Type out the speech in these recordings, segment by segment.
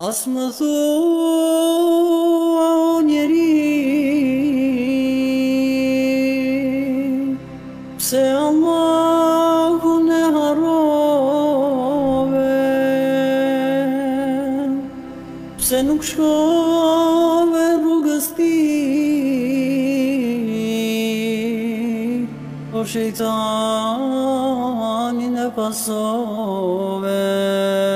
asmazoneri se Allahun harave se nuk shkove rrugës ti o shejtani e pasove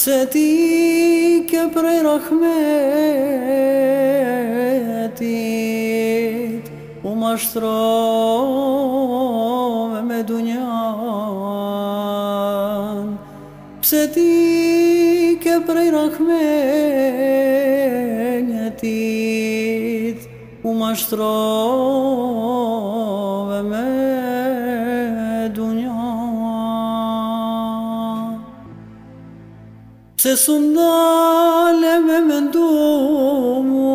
ψετή και πρεραχμέτη που μας τρώμε με δουνιάν ψετή και πρεραχμέτη που μας τρώμε Pse su ndale sen mendu mu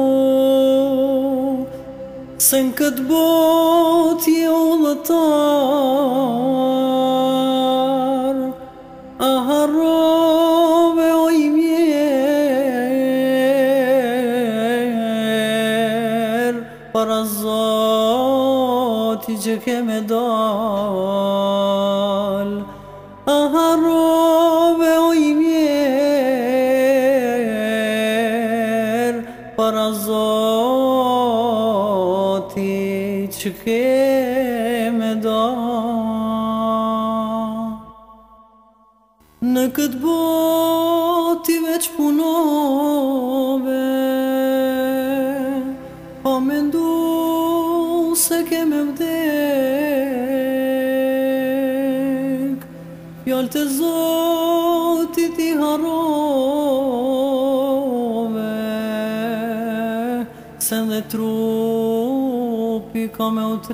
Se në këtë bot je ullëtar A harrove o i Para zati që që ke do Në këtë botë veç punove Po me ndu se ke me vdek Pjallë të zotë ti harove Se dhe trunë trupi ka me u tret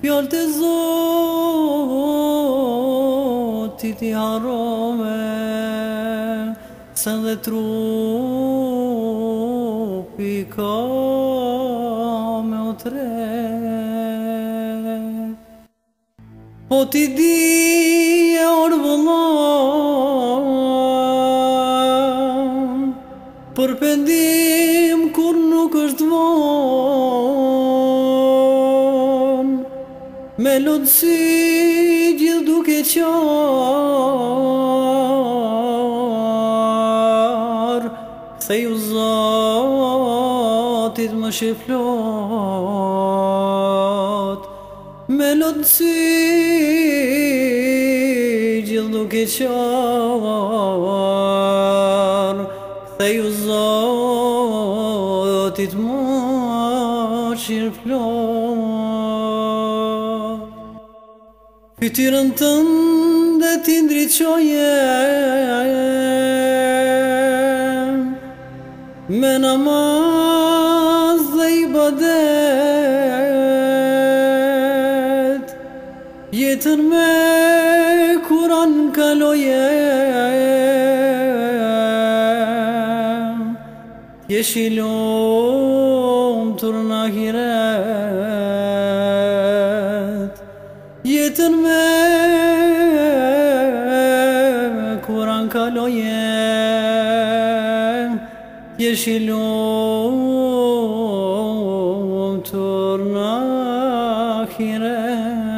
Pjallë të zotit ti harome Se dhe trupi ka me u tret Po ti di e orvëllon Për pëndin qon Me lëtësi gjithë duke qar Se ju zatit më shiflat Me lëtësi gjithë duke qar Se ju zatit zotit mu qirë plon Pytyrën të ndë ti ndryqoje Me namaz dhe i badet Jetën me kuran kaloje Yeşilum turna hiret Yetirme Kur'an kaloye Yeşilum turna hiret